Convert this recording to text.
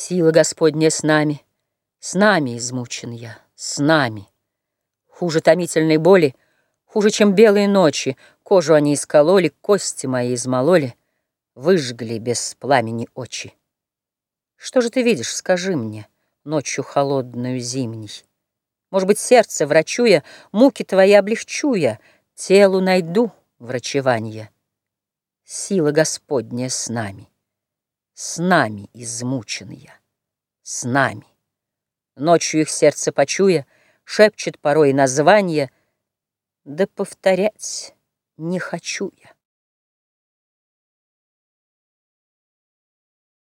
Сила Господня с нами, с нами измучен я, с нами. Хуже томительной боли, хуже, чем белые ночи, Кожу они искололи, кости мои измололи, Выжгли без пламени очи. Что же ты видишь, скажи мне, Ночью холодную зимней? Может быть, сердце, врачуя, Муки твои облегчуя, Телу найду врачевание. Сила Господня с нами, С нами измученные, с нами. Ночью их сердце почуя, Шепчет порой название, Да повторять не хочу я.